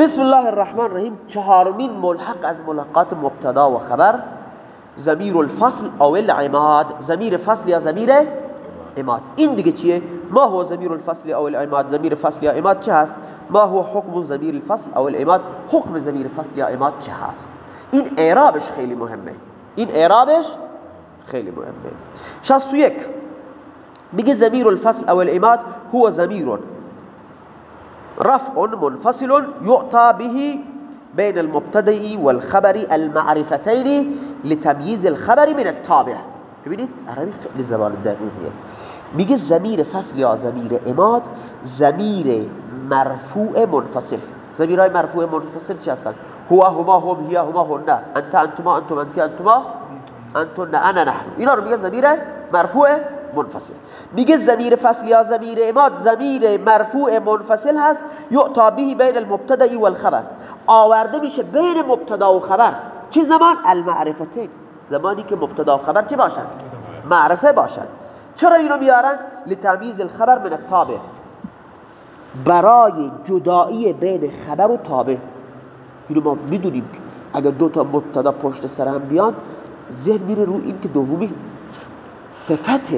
بسم الله الرحمن الرحیم چهارمین ملحق از ملحقات مبتدا و خبر. زمیر الفصل او العماد زمیر فصل یا زمیر اماد این دیگه چیه؟ ما هو زمیر الفصل او العماد زمیر فصل یا اماد چه هست؟ ما هو حکم زمیر الفصل او العماد حکم زمیر فصل یا اماد چه هست؟ این اعرابش خیلی مهمه. این اعرابش خیلی مهمه. 61 میگه زمیر الفصل او العماد هو زمیر رفع منفصل يعطى به بين المبتدئ والخبر المعرفتين لتمييز الخبر من التابع. ببینید عربی خیلی زبان دقیقیه میگه. زمیر فصل یا زمیر اماد زمیر مرفوع منفصل. زمیرهای مرفوع منفصل چی هستن؟ هو هما هم هي هما هن انت انتما أنتم انت انتما انتن انا نحن. اینا رو میگه زمیر مرفوع منفصل. میگه زمیر فصل یا زمیر اماد زمیر مرفوع منفصل هست یعطا به بین المبتدا و الخبر آورده میشه بین مبتدا و خبر. چه زمان؟ المعرفتین. زمانی که مبتدا و خبر چه باشن؟ معرفه باشن. چرا اینو میارن؟ لتمیز الخبر من التابع. برای جدایی بین خبر و تابع. اینو ما می‌دونیم اگر دو تا مبتدا پشت سر هم بیان ذهن میره رو این که دومی صفت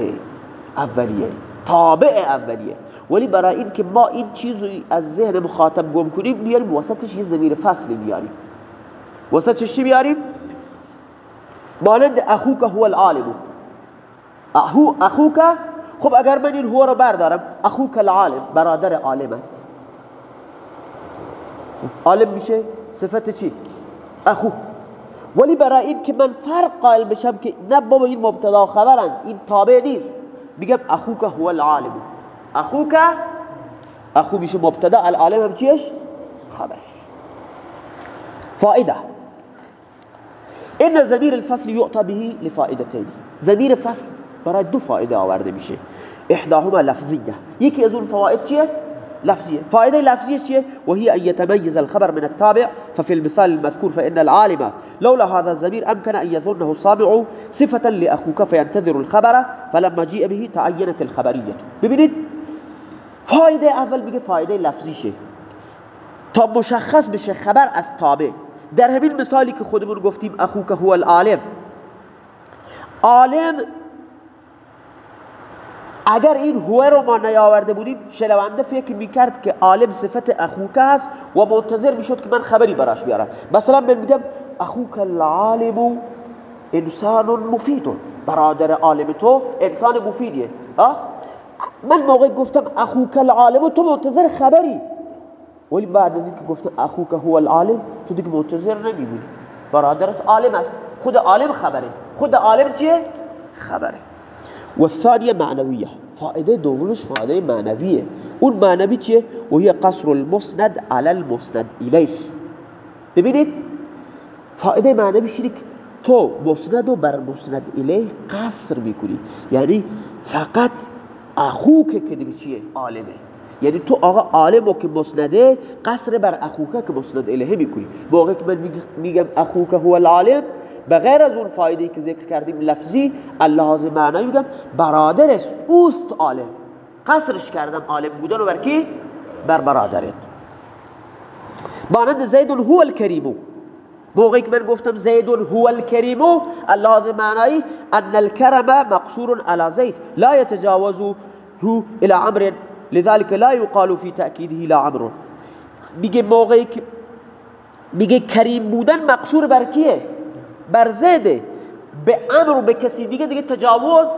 اولیه تابع اولیه. ولی برای این که ما این چیز از ذهن مخاطب گم کنیم میاریم وسطش یه زمیر فصلی میاریم. وسطش چی میاریم؟ مانند اخوک هو العالم. اخو اخوک؟ خب اگر من این هو رو بردارم اخوک العالم برادر عالمت. عالم میشه صفت چی؟ اخو. ولی برای این که من فرق قائل بشم که نه بابا این مبتدا خبرن این تابع نیست. میگم اخوک هو العالم. اخوک اخو میشه مبتدا العالم هم چیش؟ خبرش. فائده ان زمیر الفصل يعطى به لفائدتين زمیر فصل برای دو فائده آورده میشه. احداهما لفظیه. یکی از اون فوائد چیه؟ لفظية. فائدة لفظية شيء وهي أن يتميز الخبر من التابع. ففي المثال المذكور فإن العالم لولا هذا الزمير أمكن أن يظنه الصامع صفة لأخوك فينتظر الخبر فلما جيء به تعينت الخبرية. ببینید فائدة أول میگه فائدة لفظی شه تا مشخص بشه خبر از تابع. در همین مثالی که خودمون گفتیم هو العالم. عالم اگر این هو رو ما نیاورده بودیم شنونده فکر می‌کرد که عالم صفت اخوکه هست و منتظر می‌شد که من خبری براش بیارم. مثلا من میگم اخوک العالم انسان مفید. برادر عالم تو انسان مفیدیه. من موقع گفتم اخوک العالم تو منتظر خبری. ولی بعد از اینکه گفتم اخوک هو العالم تو دیگه منتظر نمی‌بینی برادرت عالم است. خود عالم خبره. خود عالم چیه؟ خبره. والثانية معنوية فائده دومش فائده معنویه. اون معنوی چیه؟ و هي قصر المسند على المسند الیه ببینید فائده معنوی اینه که تو مسند و بر مسند الیه قصر می‌کنی. یعنی فقط اخوک که دیگه چیه؟ عالمه. یعنی تو آقا عالمو که مسنده قصر بر اخوک که مسند الیه می‌کنی. موقع که من میگم اخوک هو العالم بغیر از اون فایده که ذکر کردیم لفظی اللحاظ معنی میگم برادرش اوست عالم. قصرش کردم عالم بودن و بر کی؟ بر برادرت. مانند زید هو الکریمو موقعی که من گفتم زید هو الکریمو اللحاظ معنی ان الكرم مقصور على زید. لا يتجاوزه الى عمر لذلك لا يقال في تأكيده لا عمر. میگه موقعی که میگه کریم بودن مقصور بر کیه؟ بر زیده به امر و به کسی دیگه دیگه تجاوز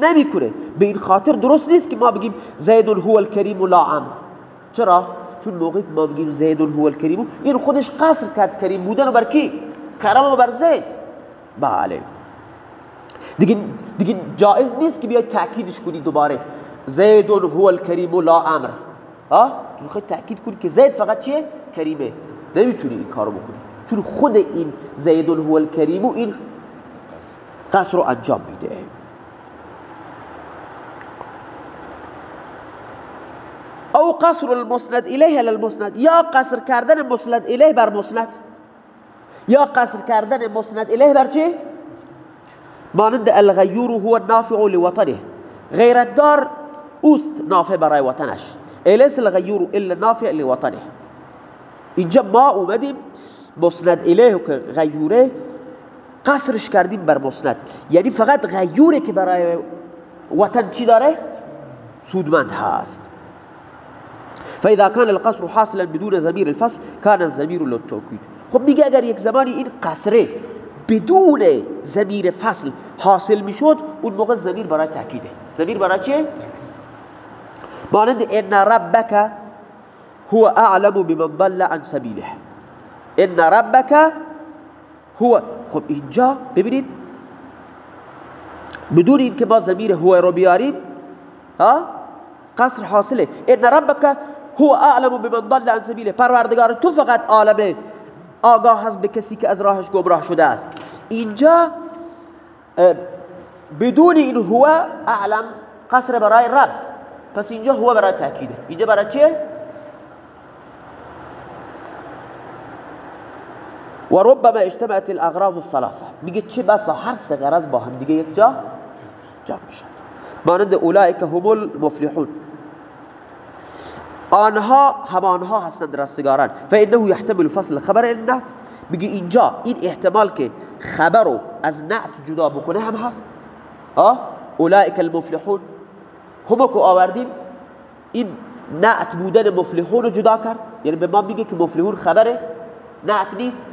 نمی‌کنه. به این خاطر درست نیست که ما بگیم زید هو الکریم و لا امر. چرا؟ چون موقعی ما بگیم زید هو الکریم این خودش قصر کرد کریم بودن و بر کی؟ کرم و بر زید. بله. دیگه دیگه جایز نیست که بیای تاکیدش کنی دوباره. زید هو الکریم و لا امر. ها؟ تو می‌خوای تاکید کنی که زید فقط چیه؟ کریمه. نمی‌تونی این کارو بکنی. چون خود این زید هو الکریم و این قصر رو انجام میده. او قصر المسند الیه للمسند یا قصر کردن مسند الیه بر مسند. یا قصر کردن مسند الیه بر چی؟ مانند الغیور هو النافع لوطنه. غیرت دار اوست نافع برای وطنش. الیس الغیور الا نافع لوطنه. اینجا ما اومدیم. مسند الیه که غیوره قصرش کردیم بر مسند یعنی فقط غیوره که برای وطن چی داره؟ سودمند هست. فاذا كان القصر حاصلا بدون ضمير الفصل كان الضمير للتوكيد خب میگه اگر یک زمانی این قصره بدون ضمیر فصل حاصل می‌شد اون موقع ضمیر برای تاکیده ضمیر برای چیه مانند ان ربک هو اعلم بمن ضل عن سبیله. ان ربک هو خب اینجا ببینید. بدون اینکه ما ضمیر هو رو بیاریم ها؟ قصر حاصله. ان ربک هو اعلم بمن ضل عن سبیله پروردگار تو فقط عالم آگاه هست به کسی که از راهش گمراه شده است. اینجا بدون این هو اعلم قصر برای رب. پس اینجا هو برای تاکیده اینجا برای چیه و ربما اجتمعت الاغراض الثلاثه میگه چه بسا؟ هر سه غرض با هم دیگه یک جا جمع میشن. مانند اولئک هم المفلحون. آنها همانها هستند رستگاران. فانه يحتمل فصل خبر النعت. میگه اینجا این احتمال که خبر رو از نعت جدا بکنه هم هست. ها؟ اولئک المفلحون. هم که آوردیم این نعت بودن مفلحون رو جدا کرد. یعنی به ما میگه که مفلحون خبره نعت نیست.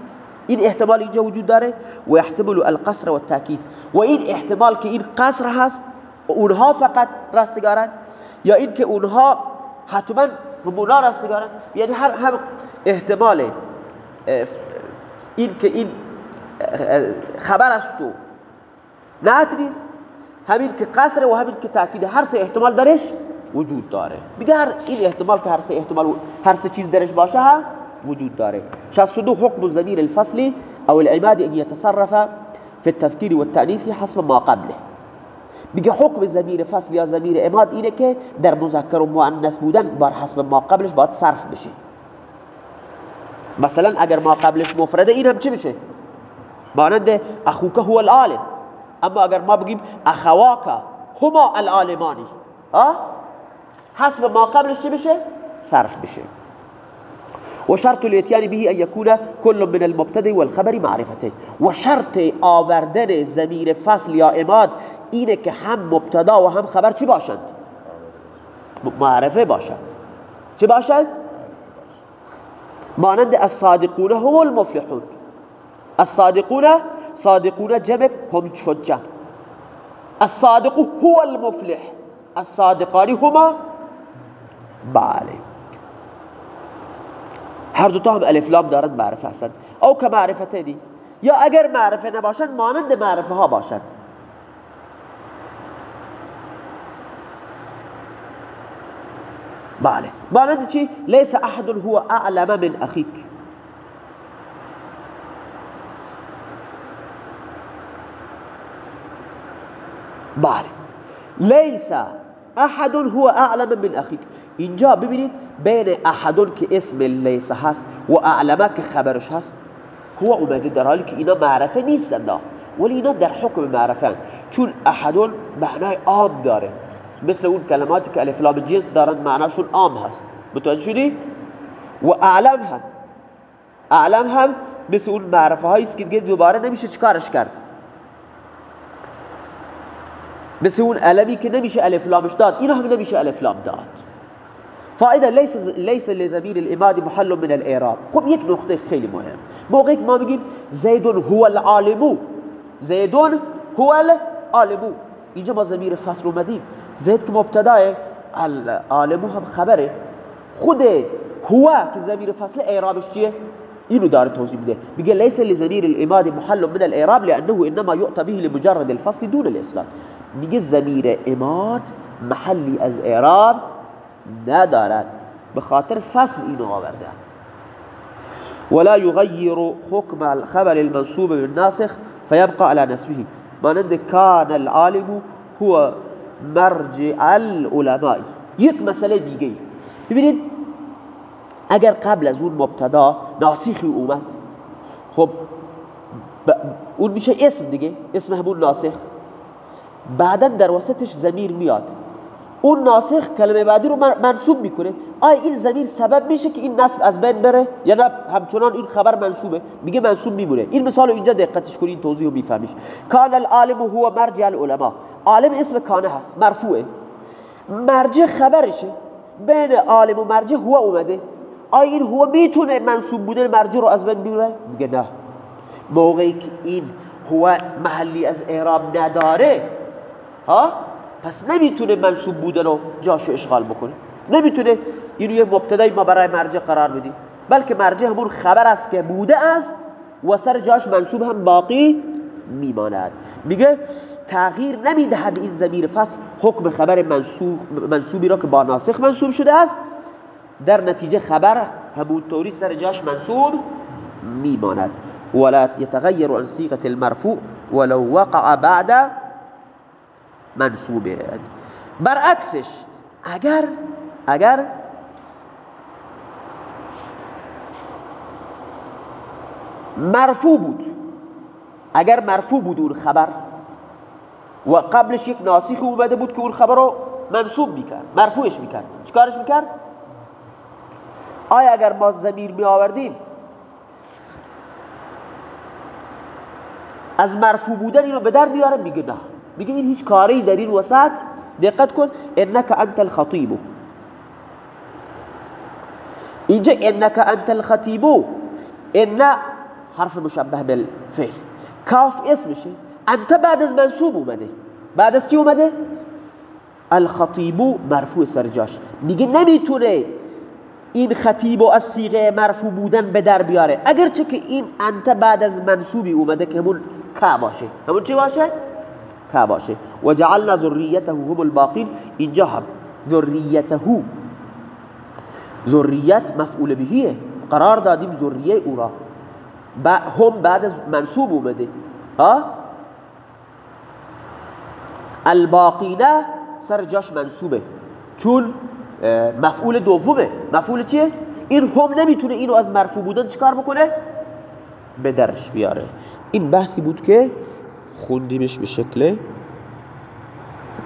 این احتمال اینجا وجود داره و احتمال القصر و التاکید و این احتمال که این قصر هست أونها فقط رستگارند یا این که أونها حتما همونا رستگارند یعنی هر هم احتمال این که این خبر است و نعت نیست همین که قصر و همین که تاکید هر سه احتمال درش وجود داره. میگه این احتمال که هر سه احتمال هر سه چیز درش باشه هم وجود داره 62 حكم الضمير الفصلي أو العماد أن يتصرف في التذكير والتأنيث حسب ما قبله. میگه حکم ضمیر فصل یا ضمیر اماد اینه که در مذکر و بودن بر حسب ما قبلش باید صرف بشه مثلا اگر ما قبلش مفرده این هم چه بشه؟ مانند اخوک هو العالم. اما اگر ما بگیم اخواکا هما العالمانی. حسب ما قبلش چه بشه؟ صرف بشه. وشرط الاتيان به ان يكون كل من المبتدا والخبر معرفتين وشرط آوردن ضمیر فصل یا اماد اینه که هم مبتدا و هم خبر چی باشند؟ معرفه باشند. چی باشند؟ مانند الصادقون هم المفلحون. الصادقون صادقون جمع هم شد جمع الصادق هو المفلح. الصادقان هما؟ بله. هر دوتا هم الف لام دارند معرفه هستند او که معرفته دی. یا اگر معرفه نباشند مانند معرفه ها باشند بله. مانند چی؟ لیس احد هو اعلم من اخیک. بله. لیس احد هو اعلم من اخیک اینجا ببینید بین احدون که اسم لیس هست و اعلمه که خبرش هست هو اومده در حالی که اینا معرفه نیستند ولی اینا در حکم معرفه چون احدون معنای عام داره. مثل اون کلماتی که الف لام جنس دارن معناشون عام هست. متوجه شدی؟ و اعلم هم. اعلم هم مثل اون معرفه هایی که دیگه دوباره نمیشه چیکارش کرد. مثل اون علمی که نمیشه الف لامش داد. اینا هم نمیشه الف لام داد. فائده ليس ليس لضمير الاماد محل من الاعراب خب یک نقطه خیلی مهم. موقعی که ما بگیم زید هو العالم. زید هو العالم. اینجا ما ضمیر فصل اومدیم. زید که مبتداه العالم هم خبره. خود هو که ضمیر فصل اعرابش چیه؟ اینو داره توضیح میده میگه ليس لضمير الاماد محل من الإعراب لأنه إنما يؤتى به لمجرد الفصل دون الإسلام. میگه ضمیر اماد محلی از إعراب ندارد. به خاطر فصل اینو آورده. ولا يغير حكم الخبر المنصوب بالناسخ فيبقى على نسبه. مانند كان العالم هو مرجع العلماء. یک مسئلة دیگه اگر قبل از اون مبتدا ناسخی اومد خب اون میشه اسم دیگه اسم همون ناسخ. بعدا در وسطش زمیر میاد. اون ناسخ کلمه بعدی رو منصوب می‌کنه. آیا این زمین سبب میشه که این نصب از بین بره یا نه؟ همچنان این خبر منصوبه. میگه منصوب میمونه. این مثال اینجا دقتش کنین توضیح رو میفهمیش. کان العالم هو مرجع العلماء عالم اسم کانه هست. مرفوعه. مرجع خبرشه. بین عالم و مرجع هو اومده. آیا این هو می‌تونه منصوب بودن مرجع رو از بین ببره میگه نه. موقعی که این هو محلی از اعراب نداره ها؟ پس نمی‌تونه منصوب بودن و جاشو اشغال بکنه. نمی‌تونه اینو یه مبتدای ما برای مرجع قرار بدیم بلکه مرجع همون خبر است که بوده است و سر جاش منصوب هم باقی میماند. میگه تغییر نمی‌دهد این زمیر فصل حکم خبر منصوب منصوبی را که با ناسخ منصوب شده است در نتیجه خبر همونطوری سر جاش منصوب میماند ولا يتغير عن صيغه المرفوع ولو وقع بعد منصوبه برعکسش اگر اگر مرفوع بود اگر مرفوع بود اون خبر و قبلش یک ناسخ اومده بود که اون خبر رو منصوب می‌کرد مرفوعش می‌کرد چیکارش می‌کرد؟ آیا اگر ما زمیر می آوردیم از مرفوع بودن اینو به در میاره میگه نه. میگه این هیچ کاری در این وسط دقت کن انک انت الخطیب. اینجا انک انت الخطیب. ان حرف مشبه بالفعل. کاف اسمشه. انت بعد از منصوب اومده. بعد از چی اومده؟ الخطیبو مرفوع سرجاش میگه نمی‌تونه این خطیب و از سیغه مرفوع بودن به در بیاره. اگرچه که این انت بعد از منصوبی اومده که همون کا باشه. همون چی باشه؟ کا باشه. و جعلنا ذریته هم الباقین. اینجا هم. ذریته ذریت مفعول بهیه. قرار دادیم ذریه او را. هم بعد از منصوب اومده. ها؟ الباقینه سر جاش منصوبه. چون مفعول دومه مفعول چیه؟ این هم نمی‌تونه اینو از مرفوع بودن چیکار بکنه؟ به درش بیاره این بحثی بود که خوندیمش به شکل